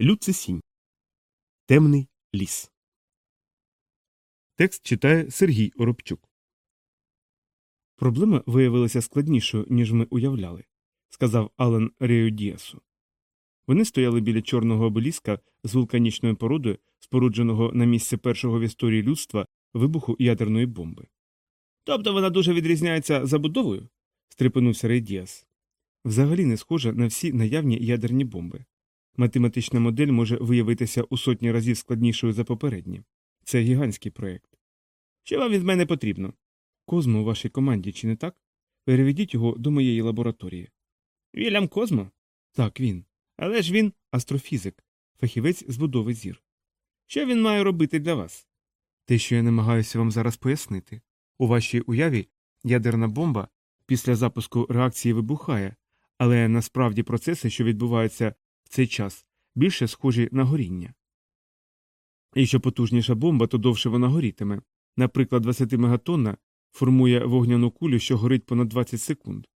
Люцисінь. Темний ліс. Текст читає Сергій Оробчук. Проблема виявилася складнішою, ніж ми уявляли, сказав Ален Реодіасу. Вони стояли біля чорного обеліска з вулканічною породою, спорудженого на місце першого в історії людства вибуху ядерної бомби. Тобто вона дуже відрізняється забудовою? стрепенувся Рейдіас. Взагалі не схожа на всі наявні ядерні бомби. Математична модель може виявитися у сотні разів складнішою за попередні. Це гігантський проєкт. Що вам від мене потрібно? Козмо у вашій команді, чи не так? Переведіть його до моєї лабораторії. Вільям Козмо? Так, він. Але ж він астрофізик, фахівець з будови зір. Що він має робити для вас? Те, що я намагаюся вам зараз пояснити. У вашій уяві ядерна бомба після запуску реакції вибухає, але насправді процеси, що відбуваються в цей час, більше схожі на горіння. І що потужніша бомба, то довше вона горітиме. Наприклад, 20 мегатонна формує вогняну кулю, що горить понад 20 секунд.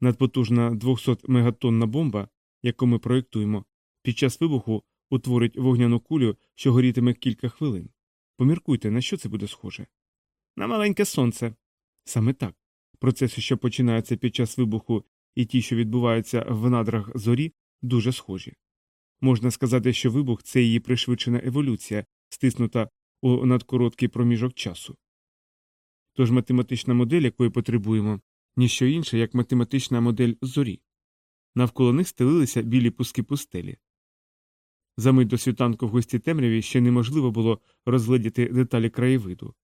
Надпотужна 200 мегатонна бомба, яку ми проєктуємо, під час вибуху утворить вогняну кулю, що горітиме кілька хвилин. Поміркуйте, на що це буде схоже? На маленьке сонце. Саме так. Процеси, що починаються під час вибуху, і ті, що відбуваються в надрах зорі, дуже схожі. Можна сказати, що вибух це її пришвидшена еволюція, стиснута у надкороткий проміжок часу. Тож математична модель, якої потребуємо, ніщо інше, як математична модель зорі. Навколо них стелилися білі пуски пустелі. За мить до світанку в густій темряві ще неможливо було розгледіти деталі краєвиду.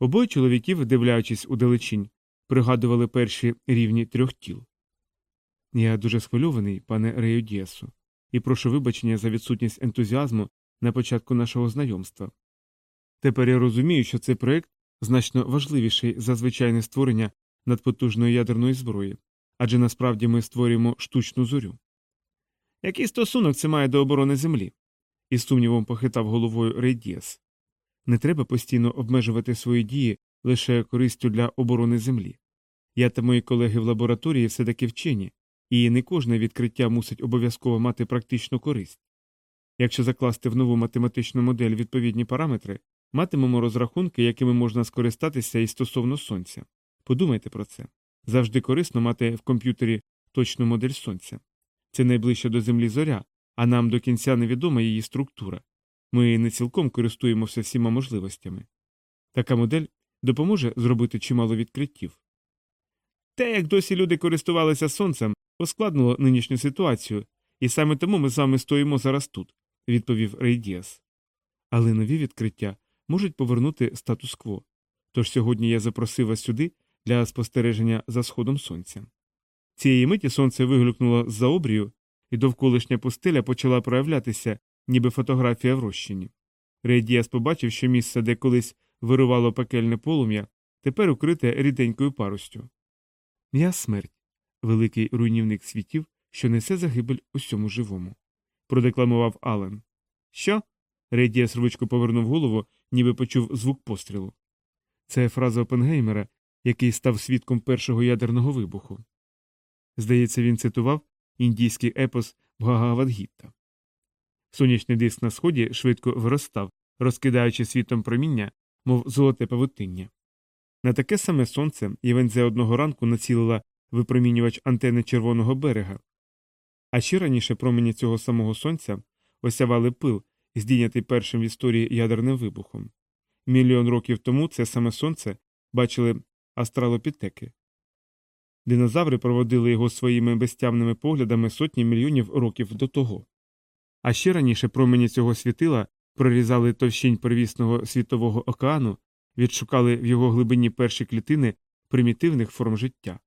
Обоє чоловіків, дивлячись у далечінь, пригадували перші рівні трьох тіл. Я дуже схвильований, пане Реюдіасу, і прошу вибачення за відсутність ентузіазму на початку нашого знайомства. Тепер я розумію, що цей проект значно важливіший за звичайне створення надпотужної ядерної зброї, адже насправді ми створюємо штучну зорю. Який стосунок це має до оборони Землі? із сумнівом похитав головою Рейдіас. Не треба постійно обмежувати свої дії лише користю для оборони Землі. Я та мої колеги в лабораторії все таки вчені, і не кожне відкриття мусить обов'язково мати практичну користь. Якщо закласти в нову математичну модель відповідні параметри, матимемо розрахунки, якими можна скористатися і стосовно сонця. Подумайте про це. Завжди корисно мати в комп'ютері точну модель сонця. Це найближча до Землі зоря, а нам до кінця невідома її структура. Ми не цілком користуємося всіма можливостями. Така модель допоможе зробити чимало відкриттів. Те, як досі люди користувалися сонцем, ускладнило нинішню ситуацію, і саме тому ми з вами стоїмо зараз тут, відповів Рейдіас. Але нові відкриття можуть повернути статус-кво. Тож сьогодні я запросив вас сюди для спостереження за сходом сонця. Цієї миті сонце виглюкнуло з за обрію, і довколишня пустеля почала проявлятися, ніби фотографія в розчині. Рейдіас побачив, що місце, де колись вирувало пекельне полум'я, тепер укрите ріденькою паростю. Я смерть, великий руйнівник світів, що несе загибель усьому живому, продекламував Ален. Що? Рейдіас рвучко повернув голову, ніби почув звук пострілу. Це фраза Опенгеймера, який став свідком першого ядерного вибуху. Здається, він цитував індійський епос Бхагавадгітта. Сонячний диск на сході швидко виростав, розкидаючи світом проміння, мов золоте павутиння. На таке саме сонце Євензе одного ранку націлила випромінювач антени червоного берега, а ще раніше промені цього самого сонця осявали пил, здійнятий першим в історії ядерним вибухом. Мільйон років тому це саме сонце бачили астралопітеки. Динозаври проводили його своїми безтямними поглядами сотні мільйонів років до того. А ще раніше промені цього світила прорізали товщинь первісного світового океану, відшукали в його глибині перші клітини примітивних форм життя.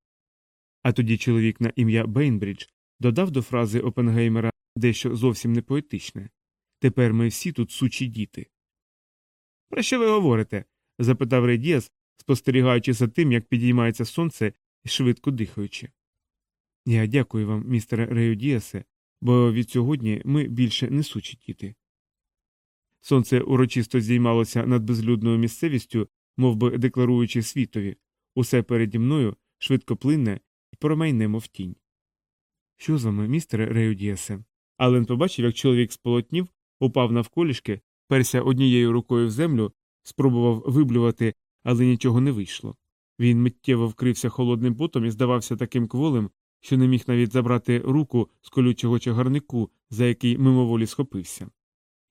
А тоді чоловік на ім'я Бейнбридж додав до фрази Опенгеймера дещо зовсім не поетичне Тепер ми всі тут сучі діти. Про що ви говорите? запитав Редіас, спостерігаючи за тим, як підіймається сонце і швидко дихаючи. Я дякую вам, містере Реюдіасе, бо від сьогодні ми більше не сучі діти. Сонце урочисто здіймалося над безлюдною місцевістю, мов би декларуючи світові усе переді мною швидко плинне і промайне, мов тінь. Що з вами, містере Реюдіасе? Ален побачив, як чоловік сполотнів, упав навколішки, перся однією рукою в землю, спробував виблювати, але нічого не вийшло. Він миттєво вкрився холодним потом і здавався таким кволим, що не міг навіть забрати руку з колючого чагарнику, за який мимоволі схопився.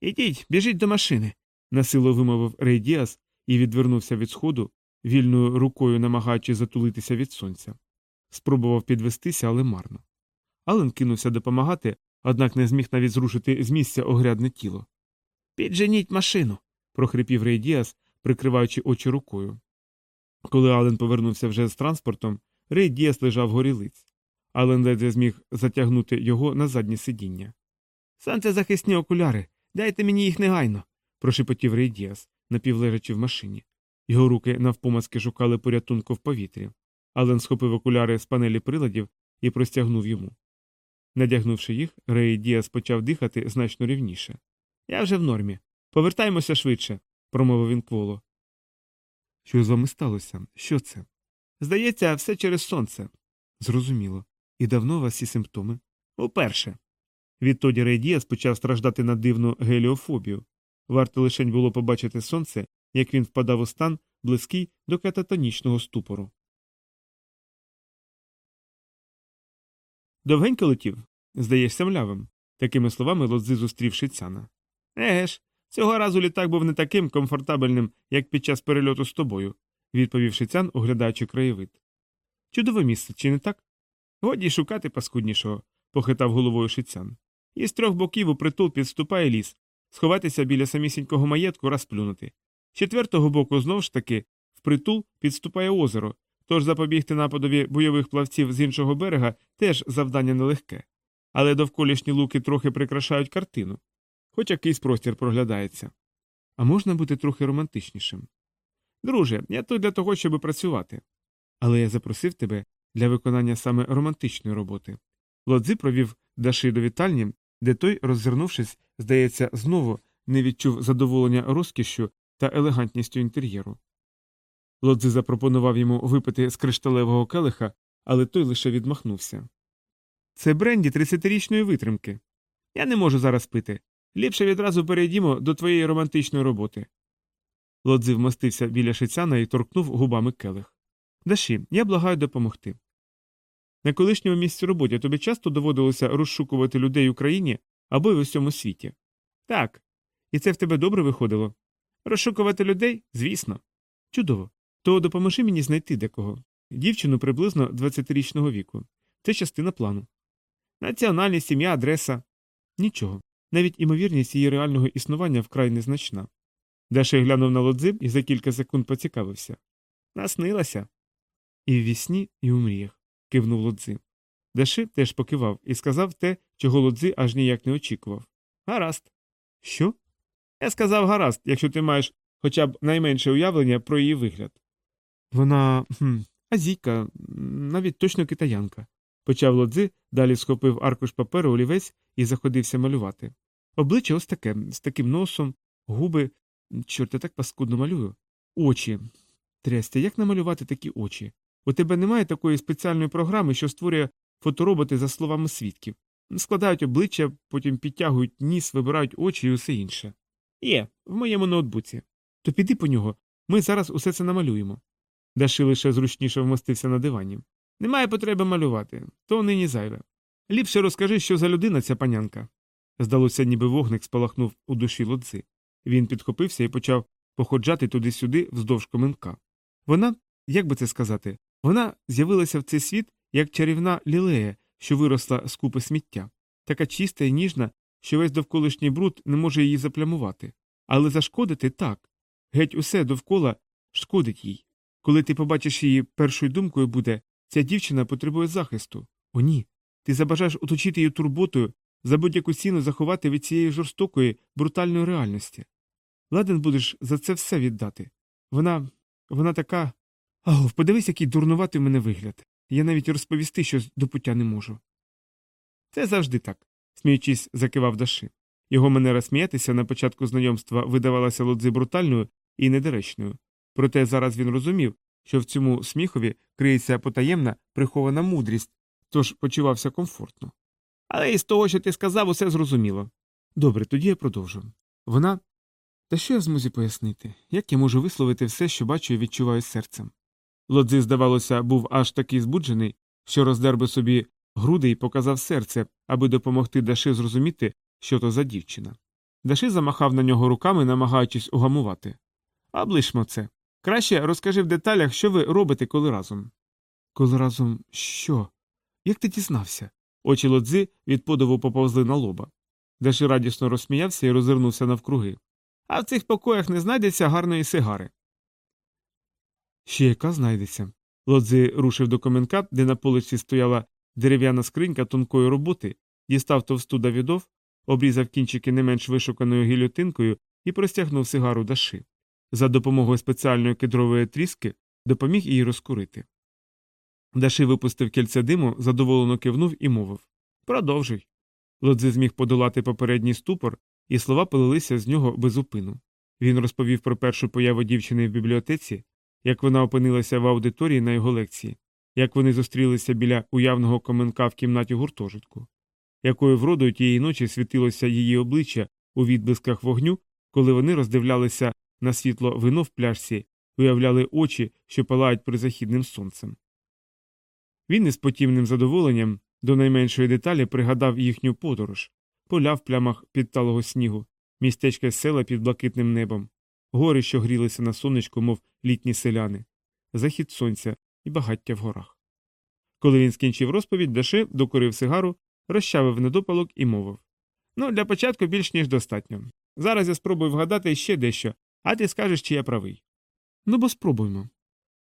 Ідіть, біжіть до машини, насилу вимовив Рей Діас і відвернувся від сходу, вільною рукою намагаючись затулитися від сонця. Спробував підвестися, але марно. Ален кинувся допомагати, однак не зміг навіть зрушити з місця огрядне тіло. Підженіть машину. прохрипів Рей Діас, прикриваючи очі рукою. Коли Ален повернувся вже з транспортом, Рей Діас лежав горілиць. Ален ледве зміг затягнути його на заднє сидіння. Сонцезахисні окуляри, дайте мені їх негайно, прошепотів Рей Діас, напівлежачи в машині. Його руки навпомацки шукали порятунку в повітрі. Ален схопив окуляри з панелі приладів і простягнув йому. Надягнувши їх, Рей Діас почав дихати значно рівніше. Я вже в нормі. Повертаймося швидше, промовив він кволо. Що з вами сталося? Що це? Здається, все через сонце. Зрозуміло. І давно у вас ці симптоми? Уперше. Відтоді Рей Діас почав страждати на дивну геліофобію. Варто лишень було побачити сонце, як він впадав у стан, близький до кататонічного ступору. Довгенько летів? Здаєшся млявим. Такими словами лодзи зустрів Шицяна. Еге ж, цього разу літак був не таким комфортабельним, як під час перельоту з тобою, відповів Шицян, оглядаючи краєвид. Чудове місце, чи не так? Годі шукати паскуднішого, похитав головою Шицян. Із трьох боків у притул підступає ліс, сховатися біля самісінького маєтку розплюнути. З четвертого боку знов ж таки впритул підступає озеро, тож запобігти нападові бойових плавців з іншого берега теж завдання нелегке. Але довколішні луки трохи прикрашають картину, хоч якийсь простір проглядається. А можна бути трохи романтичнішим. Друже, я тут для того, щоб працювати. Але я запросив тебе для виконання саме романтичної роботи. Лодзи провів Даши до вітальні, де той, роззирнувшись, здається, знову не відчув задоволення розкішшю та елегантністю інтер'єру. Лодзи запропонував йому випити з кришталевого келиха, але той лише відмахнувся. Це бренді 30-річної витримки. Я не можу зараз пити. Ліпше відразу перейдімо до твоєї романтичної роботи. Лодзи вмостився біля шицяна і торкнув губами келих. Даші, я благаю допомогти. На колишньому місці роботи тобі часто доводилося розшукувати людей в Україні або й в усьому світі. Так. І це в тебе добре виходило. Розшукувати людей? Звісно. Чудово. То допоможи мені знайти декого. Дівчину приблизно 20-річного віку. Це частина плану. Національність, сім'я, адреса. Нічого. Навіть імовірність її реального існування вкрай незначна. Даша глянув на лодзиб і за кілька секунд поцікавився. Наснилася. І в вісні, і у мріях, кивнув лодзи. Даши теж покивав і сказав те, чого лодзи аж ніяк не очікував. Гаразд. Що? Я сказав гаразд, якщо ти маєш хоча б найменше уявлення про її вигляд. Вона хм, азійка, навіть точно китаянка. Почав лодзи, далі схопив аркуш паперу олівець і заходився малювати. Обличчя ось таке, з таким носом, губи. Чорт, я так паскудно малюю. Очі. Трястя, як намалювати такі очі? У тебе немає такої спеціальної програми, що створює фотороботи за словами свідків. Складають обличчя, потім підтягують ніс, вибирають очі і усе інше. Є, в моєму ноутбуці. То піди по нього. Ми зараз усе це намалюємо. Даши лише зручніше вмостився на дивані. Немає потреби малювати, то нині зайве. Ліпше розкажи, що за людина ця панянка. Здалося, ніби вогник спалахнув у душі лодзи. Він підхопився і почав походжати туди-сюди вздовж коменка. Вона, як би це сказати, вона з'явилася в цей світ як чарівна лілея, що виросла з купи сміття, така чиста і ніжна, що весь довколишній бруд не може її заплямувати. Але зашкодити так. Геть усе довкола шкодить їй. Коли ти побачиш її першою думкою буде ця дівчина потребує захисту. О, ні. Ти забажаєш оточити її турботою, за будь-яку ціну заховати від цієї жорстокої, брутальної реальності. Ладен будеш за це все віддати. Вона. вона така. Ах, подивись, який дурнуватий в мене вигляд. Я навіть розповісти щось до пуття не можу. Це завжди так, сміючись, закивав Даши. Його манера сміятися на початку знайомства видавалася лодзи брутальною і недоречною. Проте зараз він розумів, що в цьому сміхові криється потаємна прихована мудрість, тож почувався комфортно. Але із того, що ти сказав, усе зрозуміло. Добре, тоді я продовжу. Вона. Та що я змозі пояснити? Як я можу висловити все, що бачу і відчуваю серцем? Лодзи, здавалося, був аж такий збуджений, що роздер би собі груди і показав серце, аби допомогти Даши зрозуміти, що то за дівчина. Даши замахав на нього руками, намагаючись угамувати. Облишмо це. Краще розкажи в деталях, що ви робите, коли разом. Коли разом що? Як ти дізнався? Очі лодзи від подиву поповзли на лоба. Даши радісно розсміявся і розвернувся навкруги. А в цих покоях не знайдеться гарної сигари. Ще яка знайдеться. Лодзи рушив до коменка, де на полиці стояла дерев'яна скринька тонкої роботи, дістав товсту Давідов, обрізав кінчики не менш вишуканою гільотинкою і простягнув сигару Даши. За допомогою спеціальної кедрової тріски допоміг її розкурити. Даши випустив кільце диму, задоволено кивнув і мовив Продовжуй. Лодзи зміг подолати попередній ступор, і слова полилися з нього без упину. Він розповів про першу появу дівчини в бібліотеці, як вона опинилася в аудиторії на його лекції, як вони зустрілися біля уявного коменка в кімнаті гуртожитку, якою вродою тієї ночі світилося її обличчя у відблисках вогню, коли вони роздивлялися на світло вино в пляшці, уявляли очі, що палають призахідним сонцем. Він із потівним задоволенням до найменшої деталі пригадав їхню подорож, поля в плямах підталого снігу, містечка села під блакитним небом, гори, що грілися на сонечку, мов літні селяни, захід сонця і багаття в горах. Коли він скінчив розповідь, Даше докурив сигару, розчавив недопалок і мовив Ну, для початку більш ніж достатньо. Зараз я спробую вгадати ще дещо, а ти скажеш, чи я правий. Ну, бо спробуймо.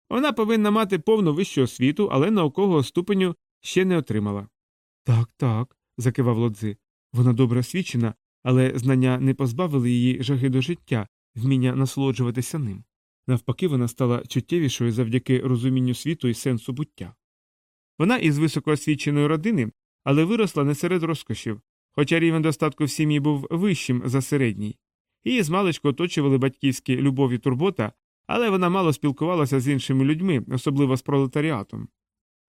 Вона повинна мати повну вищу освіту, але наукового ступеню ще не отримала. Так, так, закивав лодзи. Вона добре освічена, але знання не позбавили її жаги до життя, вміння насолоджуватися ним. Навпаки, вона стала чуттєвішою завдяки розумінню світу і сенсу буття. Вона із високоосвіченої родини, але виросла не серед розкошів, хоча рівень достатку в сім'ї був вищим за середній. Її змалечку оточували батьківські любов і турбота, але вона мало спілкувалася з іншими людьми, особливо з пролетаріатом.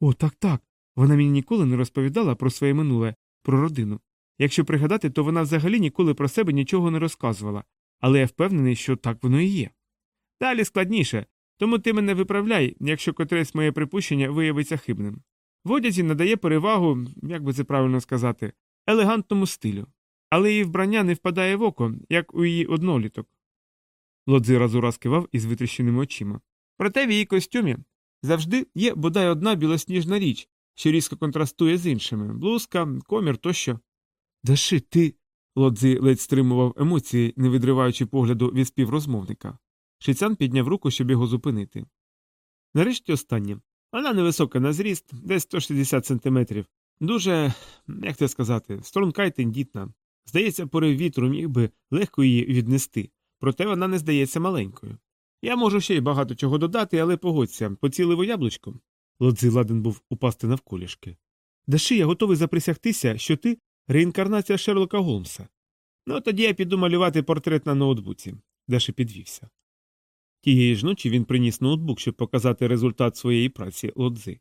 О, так, так. Вона мені ніколи не розповідала про своє минуле, про родину. Якщо пригадати, то вона взагалі ніколи про себе нічого не розказувала, але я впевнений, що так воно і є. Далі складніше, тому ти мене виправляй, якщо котресь моє припущення виявиться хибним. В одязі надає перевагу, як би це правильно сказати, елегантному стилю, але її вбрання не впадає в око, як у її одноліток. Лодзи раз у раз кивав із витріщеними очима. Проте в її костюмі завжди є бодай одна білосніжна річ, що різко контрастує з іншими блузка, комір тощо. Даши, ти. Лодзи ледь стримував емоції, не відриваючи погляду від співрозмовника. Шицян підняв руку, щоб його зупинити. Нарешті останнє. Вона невисока на зріст, десь 160 сантиметрів. Дуже, як це сказати, струнка й тендітна. Здається, порив вітру міг би легко її віднести, проте вона не здається маленькою. Я можу ще й багато чого додати, але погодься, поціливо яблучком. Лодзи ладен був упасти навколішки. Даши, я готовий заприсягтися, що ти реінкарнація Шерлока Голмса. Ну, тоді я піду малювати портрет на ноутбуці. Даши підвівся. Тієї ж ночі він приніс ноутбук, щоб показати результат своєї праці лодзи.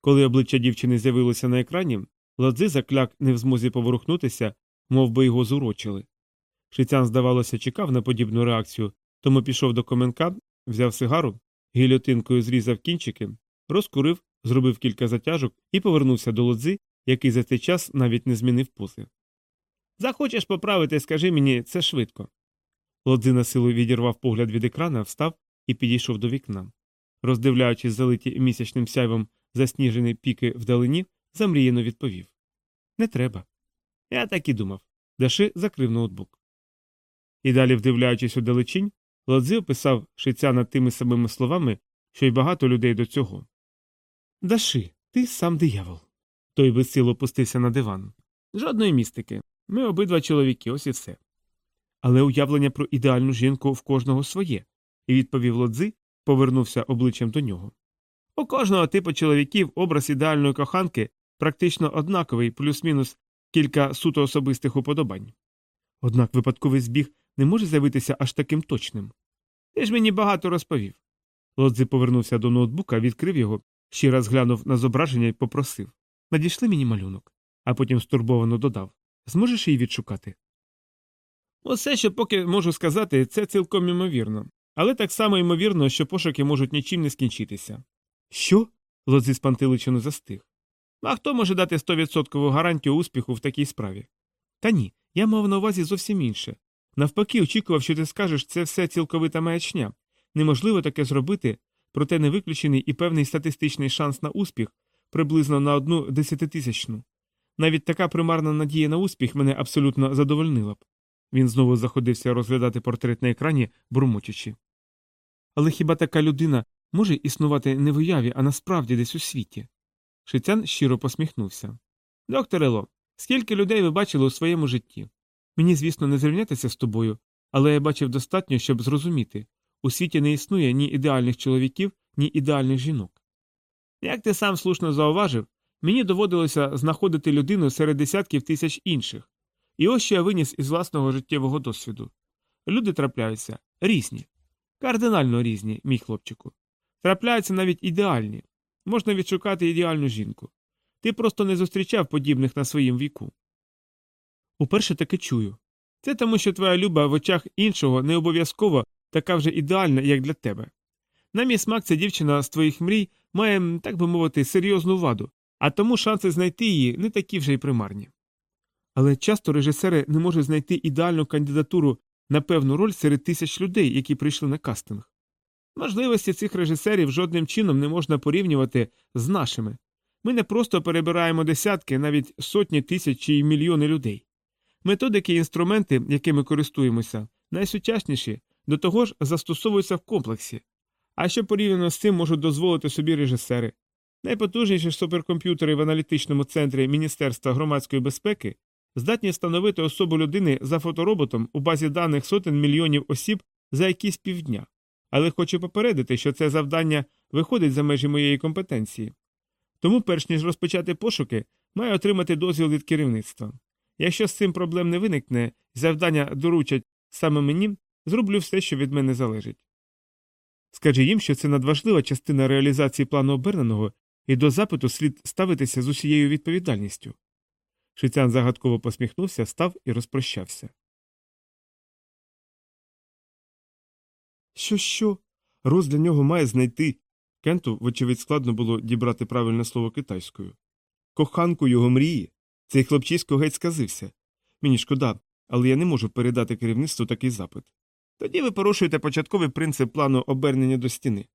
Коли обличчя дівчини з'явилося на екрані, лодзи закляк не в змозі поворухнутися, мов би його зурочили. Шицян, здавалося, чекав на подібну реакцію, тому пішов до коменка, взяв сигару, гільотинкою зрізав кінчики, розкурив, зробив кілька затяжок і повернувся до лодзи, який за цей час навіть не змінив пози. Захочеш поправити, скажи мені, це швидко. Лодзи на силу відірвав погляд від екрана, встав і підійшов до вікна. Роздивляючись залиті місячним сяйвом засніжені піки вдалині, замріяно відповів Не треба. Я так і думав. Даши закрив ноутбук. І далі, вдивляючись у далечінь, Лодзи описав шицяна тими самими словами, що й багато людей до цього. Даши, ти сам диявол. Той безсило опустився на диван. Жодної містики. Ми обидва чоловіки, ось і все. Але уявлення про ідеальну жінку в кожного своє, і відповів лодзи, повернувся обличчям до нього. У кожного типу чоловіків образ ідеальної коханки практично однаковий, плюс-мінус кілька суто особистих уподобань. Однак випадковий збіг не може з'явитися аж таким точним. Ти ж мені багато розповів. Лодзи повернувся до ноутбука, відкрив його, ще раз глянув на зображення і попросив Надійшли мені малюнок. а потім стурбовано додав Зможеш її відшукати? Усе, що поки можу сказати, це цілком імовірно. Але так само ймовірно, що пошуки можуть нічим не скінчитися. Що? Лодзи спантеличено застиг. А хто може дати 100% гарантію успіху в такій справі? Та ні, я мав на увазі зовсім інше. Навпаки, очікував, що ти скажеш, це все цілковита маячня. Неможливо таке зробити, проте не виключений і певний статистичний шанс на успіх приблизно на одну десятитисячну. Навіть така примарна надія на успіх мене абсолютно задовольнила б. Він знову заходився розглядати портрет на екрані, бурмочучи. Але хіба така людина може існувати не в уяві, а насправді десь у світі? Шицян щиро посміхнувся. Доктор Ело, скільки людей ви бачили у своєму житті? Мені, звісно, не зрівнятися з тобою, але я бачив достатньо, щоб зрозуміти у світі не існує ні ідеальних чоловіків, ні ідеальних жінок. Як ти сам слушно зауважив, мені доводилося знаходити людину серед десятків тисяч інших. І ось що я виніс із власного життєвого досвіду. Люди трапляються різні, кардинально різні, мій хлопчику. Трапляються навіть ідеальні. Можна відшукати ідеальну жінку. Ти просто не зустрічав подібних на своїм віку. Уперше таки чую. Це тому, що твоя люба в очах іншого не обов'язково така вже ідеальна, як для тебе. На мій смак, ця дівчина з твоїх мрій має, так би мовити, серйозну ваду, а тому шанси знайти її не такі вже й примарні. Але часто режисери не можуть знайти ідеальну кандидатуру на певну роль серед тисяч людей, які прийшли на кастинг. Можливості цих режисерів жодним чином не можна порівнювати з нашими. Ми не просто перебираємо десятки, навіть сотні тисяч чи мільйони людей. Методики і інструменти, якими користуємося, найсучасніші, до того ж застосовуються в комплексі. А що порівняно з цим можуть дозволити собі режисери? Найпотужніші суперкомп'ютери в аналітичному центрі Міністерства громадської безпеки здатні встановити особу людини за фотороботом у базі даних сотень мільйонів осіб за якісь півдня. Але хочу попередити, що це завдання виходить за межі моєї компетенції. Тому, перш ніж розпочати пошуки, маю отримати дозвіл від керівництва. Якщо з цим проблем не виникне, завдання доручать саме мені, зроблю все, що від мене залежить. Скажи їм, що це надважлива частина реалізації плану оберненого, і до запиту слід ставитися з усією відповідальністю. Шицян загадково посміхнувся, став і розпрощався. Що, що? Роз для нього має знайти. Кенту, вочевидь, складно було дібрати правильне слово китайською. Коханку його мрії. Цей хлопчисько геть сказився. Мені шкода, але я не можу передати керівництву такий запит. Тоді ви порушуєте початковий принцип плану обернення до стіни.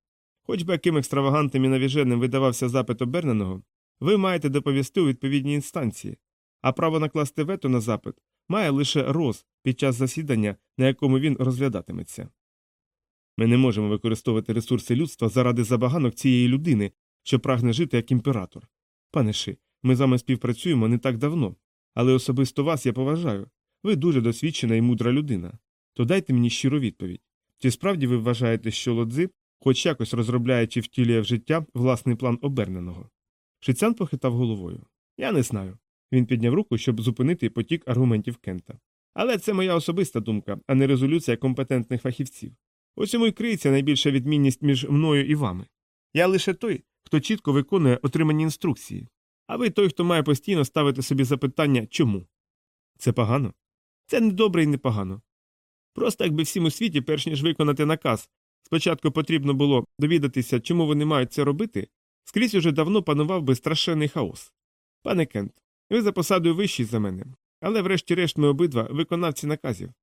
Хоч би яким екстравагантним і навіженим видавався запит оберненого, ви маєте доповісти у відповідній інстанції, а право накласти вето на запит має лише роз під час засідання, на якому він розглядатиметься. Ми не можемо використовувати ресурси людства заради забаганок цієї людини, що прагне жити як імператор. Пане Ши, ми з вами співпрацюємо не так давно, але особисто вас я поважаю. Ви дуже досвідчена і мудра людина. То дайте мені щиру відповідь. Чи справді ви вважаєте, що лодзи, хоч якось розробляє чи втілює в життя власний план оберненого? Шицян похитав головою. Я не знаю. Він підняв руку, щоб зупинити потік аргументів Кента. Але це моя особиста думка, а не резолюція компетентних фахівців. У цьому й криється найбільша відмінність між мною і вами. Я лише той, хто чітко виконує отримані інструкції, а ви той, хто має постійно ставити собі запитання чому. Це погано? Це не добре і не. Просто якби всім у світі, перш ніж виконати наказ, спочатку потрібно було довідатися, чому вони мають це робити, скрізь уже давно панував би страшенний хаос. Пане Кент, ви за посадою вищий за мене, але врешті-решт ми обидва виконавці наказів.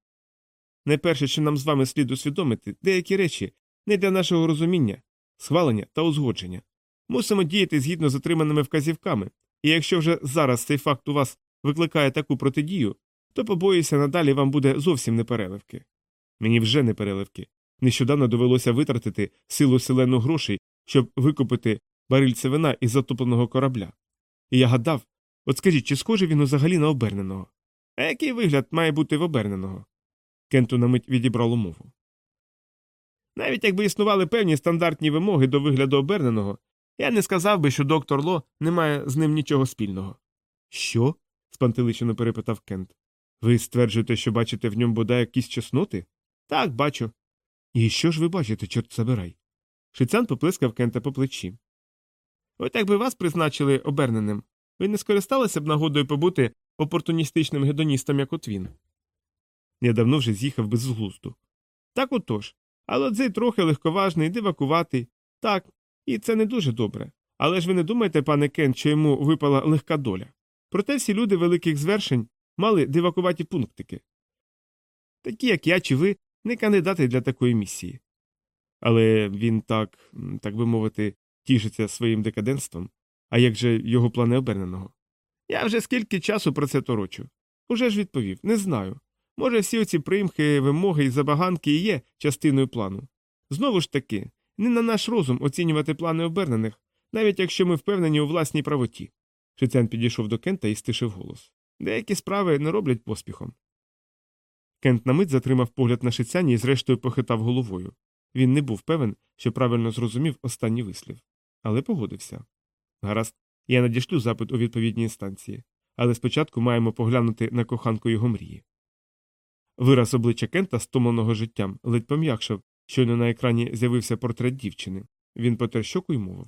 Найперше, що нам з вами слід усвідомити, деякі речі не для нашого розуміння, схвалення та узгодження. Мусимо діяти згідно з отриманими вказівками, і якщо вже зараз цей факт у вас викликає таку протидію, то побоюся, надалі вам буде зовсім не переливки. Мені вже не переливки. Нещодавно довелося витратити силу селену грошей, щоб викупити барильце вина із затопленого корабля. І я гадав, от скажіть, чи схожий він взагалі на оберненого? А який вигляд має бути в оберненого? Кенту на мить відібрало мову. Навіть якби існували певні стандартні вимоги до вигляду оберненого, я не сказав би, що доктор Ло не має з ним нічого спільного. Що? спантеличено перепитав Кент. Ви стверджуєте, що бачите в ньому бодай якісь чесноти? Так, бачу. І що ж ви бачите, чорт забирай? Шицян поплескав Кента по плечі. От якби вас призначили оберненим, Ви не скористалися б нагодою побути опортуністичним гедоністом, як от він? Я давно вже з'їхав без глузду. Так отож. Але цей трохи легковажний, дивакуватий. Так, і це не дуже добре. Але ж ви не думаєте, пане Кен, що йому випала легка доля. Проте всі люди великих звершень мали дивакуваті пунктики. Такі, як я чи ви, не кандидати для такої місії. Але він так, так би мовити, тішиться своїм декаденством. А як же його плани оберненого? Я вже скільки часу про це торочу. Уже ж відповів, не знаю. Може, всі оці примхи, вимоги і забаганки і є частиною плану. Знову ж таки, не на наш розум оцінювати плани обернених, навіть якщо ми впевнені у власній правоті. Шицян підійшов до Кента і стишив голос. Деякі справи не роблять поспіхом. Кент на мить затримав погляд на шицяні і зрештою похитав головою. Він не був певен, що правильно зрозумів останній вислів. Але погодився. Гаразд, я надішлю запит у відповідній інстанції, але спочатку маємо поглянути на коханку його мрії. Вираз обличчя Кента, стомленого життям, ледь пом'якшав, щойно на екрані з'явився портрет дівчини. Він потер щоку й мовив.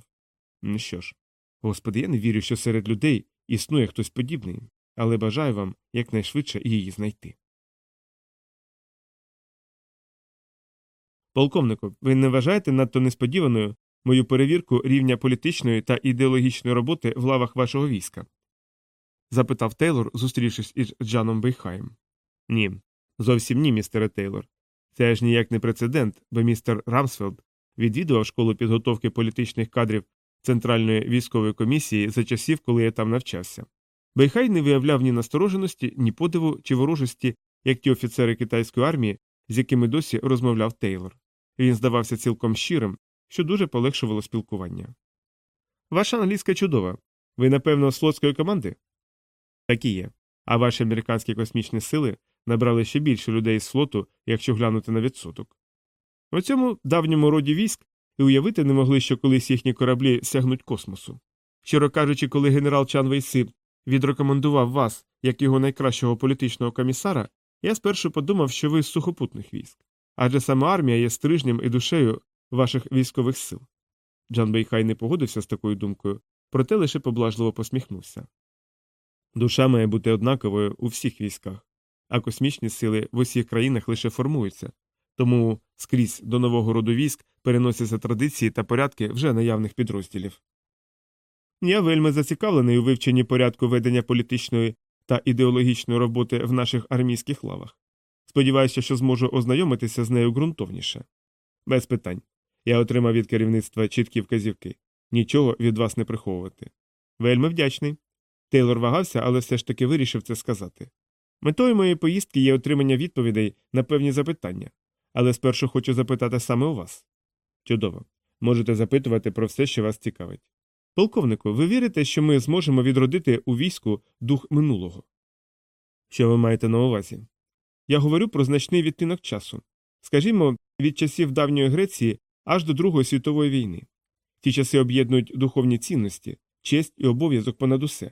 Ну що ж, господи, я не вірю, що серед людей існує хтось подібний, але бажаю вам якнайшвидше її знайти. Полковнику, ви не вважаєте надто несподіваною мою перевірку рівня політичної та ідеологічної роботи в лавах вашого війська? запитав Тейлор, зустрівшись із Джаном Бейхаєм. Ні, зовсім ні, містере Тейлор. Це ж ніяк не прецедент, бо містер Рамсфелд відвідував школу підготовки політичних кадрів Центральної військової комісії за часів, коли я там навчався. Бейхай не виявляв ні настороженості, ні подиву чи ворожості, як ті офіцери китайської армії, з якими досі розмовляв Тейлор. Він здавався цілком щирим, що дуже полегшувало спілкування. Ваша англійська чудова. Ви, напевно, з флотської команди? Так і є. А ваші американські космічні сили набрали ще більше людей з флоту, якщо глянути на відсоток. У цьому давньому роді військ і уявити не могли, що колись їхні кораблі сягнуть космосу. Щиро кажучи, коли генерал Чан Вейси відрекомендував вас як його найкращого політичного комісара, я спершу подумав, що ви з сухопутних військ. Адже сама армія є стрижнем і душею ваших військових сил. Джан Бейхай не погодився з такою думкою, проте лише поблажливо посміхнувся. Душа має бути однаковою у всіх військах, а космічні сили в усіх країнах лише формуються, тому скрізь до нового роду військ переносяться традиції та порядки вже наявних підрозділів. Я вельми зацікавлений у вивченні порядку ведення політичної та ідеологічної роботи в наших армійських лавах. Сподіваюся, що зможу ознайомитися з нею ґрунтовніше. Без питань. Я отримав від керівництва чіткі вказівки. Нічого від вас не приховувати. Вельми вдячний. Тейлор вагався, але все ж таки вирішив це сказати. Метою моєї поїздки є отримання відповідей на певні запитання, але спершу хочу запитати саме у вас. Чудово. Можете запитувати про все, що вас цікавить. Полковнику, ви вірите, що ми зможемо відродити у війську дух минулого? Що ви маєте на увазі? Я говорю про значний відтинок часу. Скажімо, від часів давньої Греції аж до Другої світової війни. Ті часи об'єднують духовні цінності, честь і обов'язок понад усе.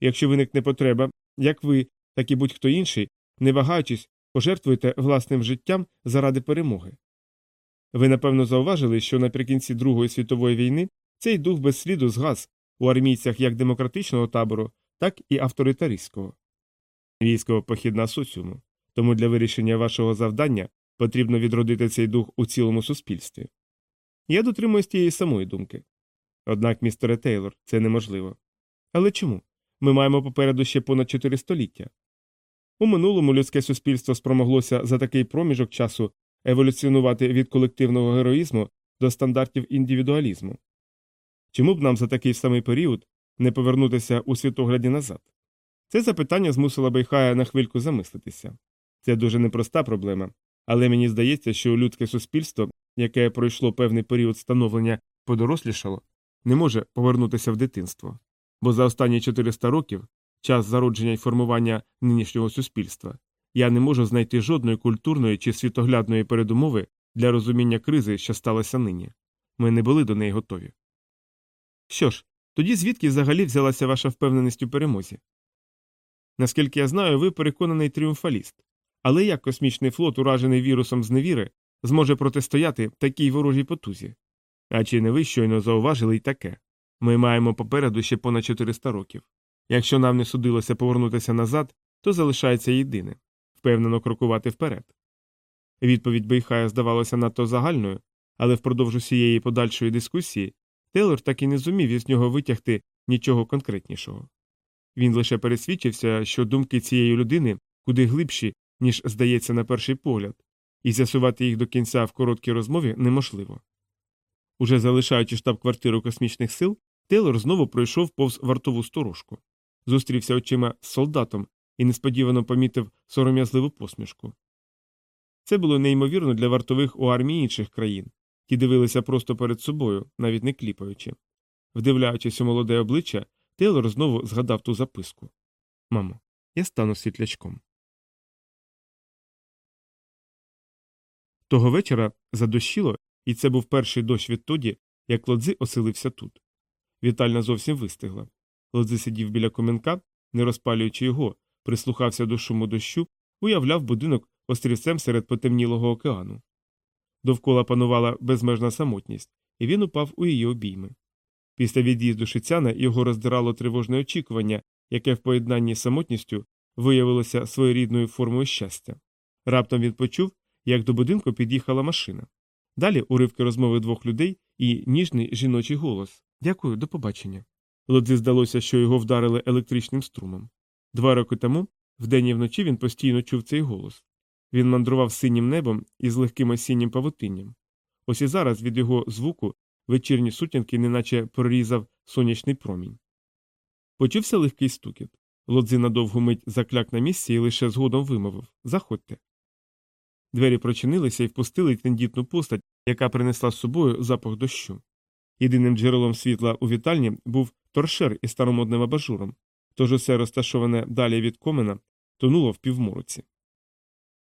Якщо виникне потреба, як ви, так і будь-хто інший, не вагаючись, пожертвуєте власним життям заради перемоги. Ви напевно зауважили, що наприкінці Другої світової війни цей дух без сліду згас у армійцях як демократичного табору, так і авторитаристського. Військово похідна соціуму. Тому для вирішення вашого завдання потрібно відродити цей дух у цілому суспільстві. Я дотримуюсь тієї самої думки. Однак, містере Тейлор, це неможливо. Але чому? Ми маємо попереду ще понад чотири століття. У минулому людське суспільство спромоглося за такий проміжок часу еволюціонувати від колективного героїзму до стандартів індивідуалізму. Чому б нам за такий самий період не повернутися у світогляді назад? Це запитання змусило Бейхая на хвильку замислитися. Це дуже непроста проблема, але мені здається, що людське суспільство, яке пройшло певний період становлення подорослішало, не може повернутися в дитинство. Бо за останні 400 років, час зародження і формування нинішнього суспільства, я не можу знайти жодної культурної чи світоглядної передумови для розуміння кризи, що сталося нині. Ми не були до неї готові. Що ж, тоді звідки взагалі взялася ваша впевненість у перемозі? Наскільки я знаю, ви переконаний тріумфаліст. Але як космічний флот, уражений вірусом зневіри, зможе протистояти такій ворожій потузі? А чи не ви щойно зауважили й таке? Ми маємо попереду ще понад 400 років. Якщо нам не судилося повернутися назад, то залишається єдине впевнено крокувати вперед. Відповідь Бейхая здавалася надто загальною, але впродовж усієї подальшої дискусії Тейлор так і не зумів із нього витягти нічого конкретнішого. Він лише пересвідчився, що думки цієї людини куди глибші, ніж здається на перший погляд, і з'ясувати їх до кінця в короткій розмові неможливо. Уже залишаючи штаб-квартиру космічних сил, Тейлор знову пройшов повз вартову сторожку, зустрівся очима з солдатом і несподівано помітив сором'язливу посмішку. Це було неймовірно для вартових у армії інших країн, ті дивилися просто перед собою, навіть не кліпаючи. Вдивляючись у молоде обличчя, Тейлор знову згадав ту записку Мамо, я стану світлячком. Того вечора задощило, і це був перший дощ відтоді, як лодзи оселився тут. Вітальна зовсім вистигла. Лодзи сидів біля коменка, не розпалюючи його, прислухався до шуму дощу, уявляв будинок острівцем серед потемнілого океану. Довкола панувала безмежна самотність, і він упав у її обійми. Після від'їзду Шицяна його роздирало тривожне очікування, яке в поєднанні з самотністю виявилося своєрідною формою щастя. Раптом він почув, як до будинку під'їхала машина. Далі уривки розмови двох людей і ніжний жіночий голос Дякую, до побачення. Лодзі здалося, що його вдарили електричним струмом. Два роки тому, вдень і вночі, він постійно чув цей голос. Він мандрував синім небом із легким осіннім павутинням. Ось і зараз від його звуку вечірні сутінки неначе прорізав сонячний промінь. Почувся легкий стукіт. Лодзи на довгу мить закляк на місці і лише згодом вимовив Заходьте. Двері прочинилися і впустили тендітну постать, яка принесла з собою запах дощу. Єдиним джерелом світла у вітальні був торшер із старомодним абажуром, тож усе розташоване далі від комена тонуло в півмороці.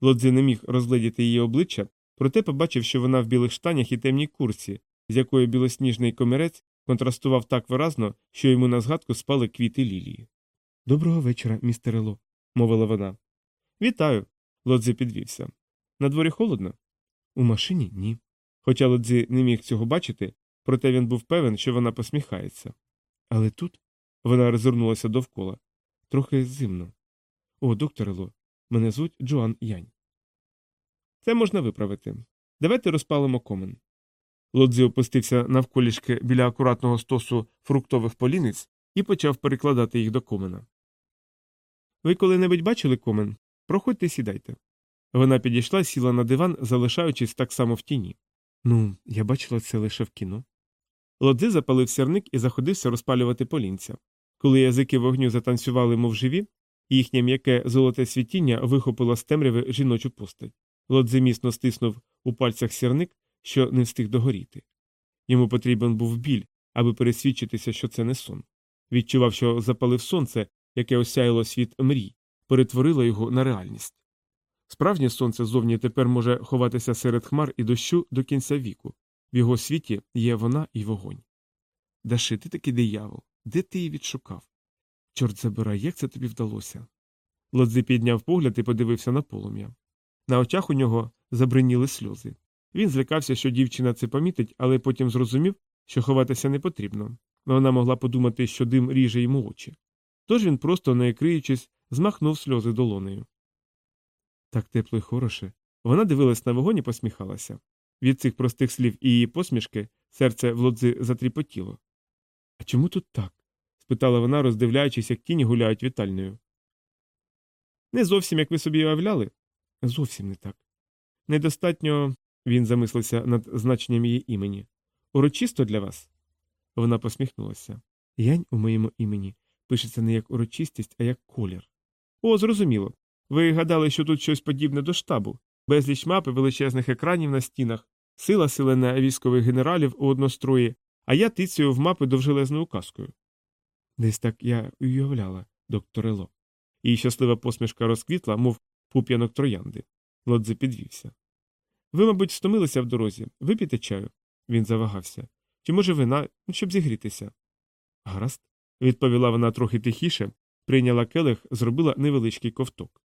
Лодзи не міг розгледіти її обличчя, проте побачив, що вона в білих штанях і темній курці, з якою білосніжний комірець контрастував так виразно, що йому на згадку спали квіти лілії. Доброго вечора, містере Ло», – мовила вона. Вітаю. Лодзи підвівся. На дворі холодно? У машині ні. Хоча Лодзи не міг цього бачити, проте він був певен, що вона посміхається. Але тут вона розвернулася довкола. Трохи зимно. О, докторе Ло, мене звуть Джоан Янь. Це можна виправити. Давайте розпалимо комен. Лодзи опустився навколішки біля акуратного стосу фруктових поліниць і почав перекладати їх до комена. Ви коли-небудь бачили комен? Проходьте сідайте. Вона підійшла, сіла на диван, залишаючись так само в тіні. Ну, я бачила це лише в кіно. Лодзи запалив сірник і заходився розпалювати полінця. Коли язики вогню затанцювали, мов живі, їхнє м'яке золоте світіння вихопило з темряви жіночу постать. Лодзи міцно стиснув у пальцях сірник, що не встиг догоріти. Йому потрібен був біль, аби пересвідчитися, що це не сон. Відчував, що запалив сонце, яке осяяло світ мрій, перетворило його на реальність. Справжнє сонце зовні тепер може ховатися серед хмар і дощу до кінця віку. В його світі є вона і вогонь. Даши, ти таки диявол. Де ти її відшукав? Чорт забирай, як це тобі вдалося? Лодзи підняв погляд і подивився на полум'я. На очах у нього забриніли сльози. Він злякався, що дівчина це помітить, але потім зрозумів, що ховатися не потрібно. Вона могла подумати, що дим ріже йому очі. Тож він просто, не криючись, змахнув сльози долонею. Так тепло й хороше. Вона дивилась на вогонь і посміхалася. Від цих простих слів і її посмішки серце в лодзи затріпотіло. А чому тут так? спитала вона, роздивляючись, як тіні гуляють вітальною. Не зовсім як ви собі уявляли? Зовсім не так. Недостатньо. Він замислився над значенням її імені. Урочисто для вас? Вона посміхнулася. Янь у моєму імені пишеться не як урочистість, а як колір. О, зрозуміло. Ви гадали, що тут щось подібне до штабу, безліч мап і величезних екранів на стінах, сила силена військових генералів у однострої, а я тицюю в мапи довжелезною каскою. Десь так я уявляла, докторе Ло. Її щаслива посмішка розквітла, мов пуп'янок троянди. Лодзе підвівся. Ви, мабуть, стомилися в дорозі. Вип'єте чаю? Він завагався. Чи, може, вина, щоб зігрітися? Гаразд, відповіла вона трохи тихіше, прийняла келих, зробила невеличкий ковток.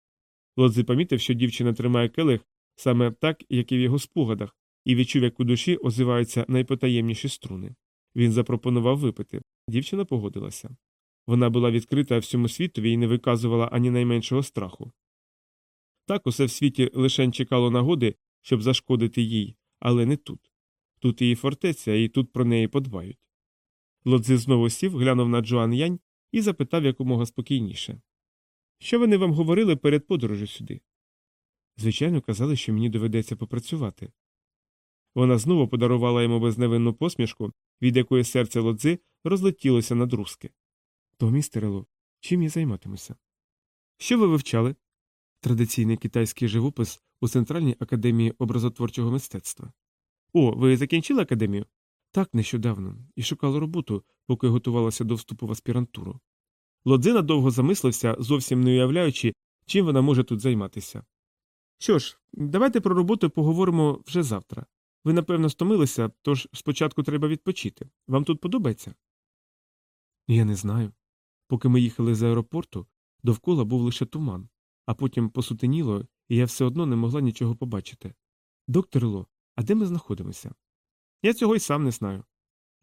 Лодзи помітив, що дівчина тримає келих саме так, як і в його спогадах, і відчув, як у душі озиваються найпотаємніші струни. Він запропонував випити. Дівчина погодилася. Вона була відкрита всьому світові і не виказувала ані найменшого страху. Так усе в світі лише чекало нагоди, щоб зашкодити їй, але не тут. Тут її фортеця, і тут про неї подбають. Лодзи знову сів, глянув на Джоан Янь і запитав якомога спокійніше. Що вони вам говорили перед подорожю сюди? Звичайно, казали, що мені доведеться попрацювати. Вона знову подарувала йому безневинну посмішку, від якої серце лодзи розлетілося на друзки. То, містере Ло, чим я займатимуся? Що ви вивчали? Традиційний китайський живопис у Центральній академії образотворчого мистецтва. О, ви закінчили академію? Так, нещодавно, і шукала роботу, поки готувалася до вступу в аспірантуру. Лодзина довго замислився, зовсім не уявляючи, чим вона може тут займатися. Що ж, давайте про роботу поговоримо вже завтра. Ви, напевно, стомилися, тож спочатку треба відпочити. Вам тут подобається? Я не знаю. Поки ми їхали з аеропорту, довкола був лише туман, а потім посутеніло, і я все одно не могла нічого побачити. Доктор Ло, а де ми знаходимося? Я цього й сам не знаю.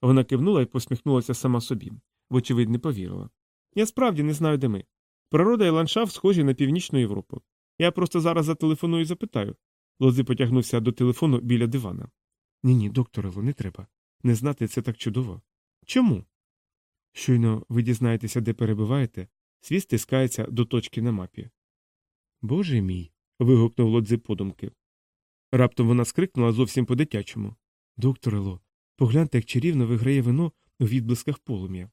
Вона кивнула і посміхнулася сама собі, вочевидь, не повірила. Я справді не знаю, де ми. Природа і ландшафт схожі на північну Європу. Я просто зараз зателефоную і запитаю. Лози потягнувся до телефону біля дивана. Ні, ні, докторело, не треба. Не знати це так чудово. Чому? Щойно ви дізнаєтеся, де перебуваєте, світ стискається до точки на мапі. Боже мій. вигукнув лодзи подумки. Раптом вона скрикнула зовсім по дитячому. Докторело, погляньте, як чарівно виграє вино у відблисках полум'я.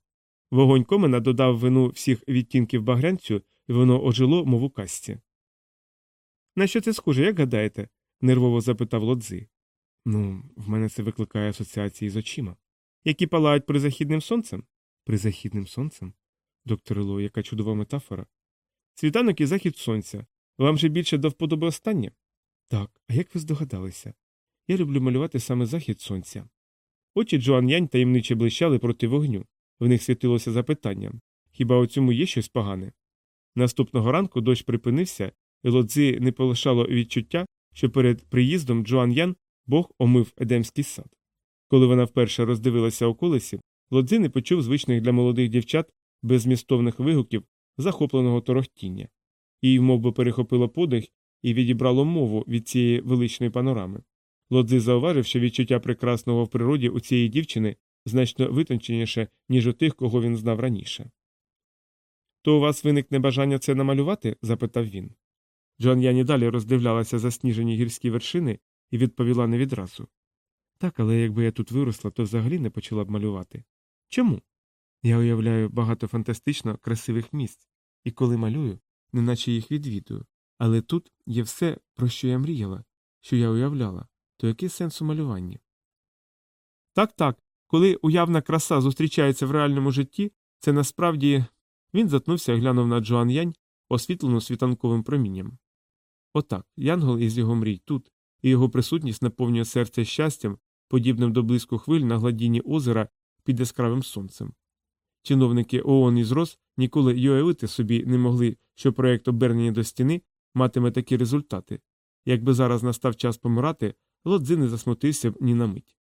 Вогонь комена додав вину всіх відтінків багрянцю, і воно ожило, мов у касці. На що це схоже, як гадаєте? нервово запитав лодзи. Ну, в мене це викликає асоціації з очима. Які палають призахідним сонцем? Призахідним сонцем? Доктор Ло, яка чудова метафора. Світанок і захід сонця. Вам же більше до вподоби останнє? Так, а як ви здогадалися? Я люблю малювати саме захід сонця. Очі Джоан Янь таємниче блищали проти вогню. В них світилося запитанням хіба у цьому є щось погане? Наступного ранку дощ припинився, і лодзи не полишало відчуття, що перед приїздом Джоан Ян Бог омив Едемський сад. Коли вона вперше роздивилася околиці, лодзи не почув звичних для молодих дівчат безмістовних вигуків захопленого торохтіння. Їй мов би, перехопило подих і відібрало мову від цієї величної панорами. Лодзи зауважив, що відчуття прекрасного в природі у цієї дівчини значно витонченіше, ніж у тих, кого він знав раніше. То у вас виникне бажання це намалювати? запитав він. Джон Яні далі роздивлялася засніжені гірські вершини і відповіла не відразу. Так, але якби я тут виросла, то взагалі не почала б малювати. Чому? Я уявляю багато фантастично красивих місць, і коли малюю, неначе їх відвідую. Але тут є все, про що я мріяла, що я уявляла, то який сенс у малюванні? Так, так, коли уявна краса зустрічається в реальному житті, це насправді. Він затнувся і глянув на Джоан Янь, освітлену світанковим промінням. Отак, Янгол із його мрій тут, і його присутність наповнює серце щастям, подібним до блиску хвиль на гладіні озера під яскравим сонцем. Чиновники ООН із РОС ніколи й уявити собі не могли, що проєкт обернення до стіни матиме такі результати. Якби зараз настав час помирати, Лодзи не засмутився б ні на мить.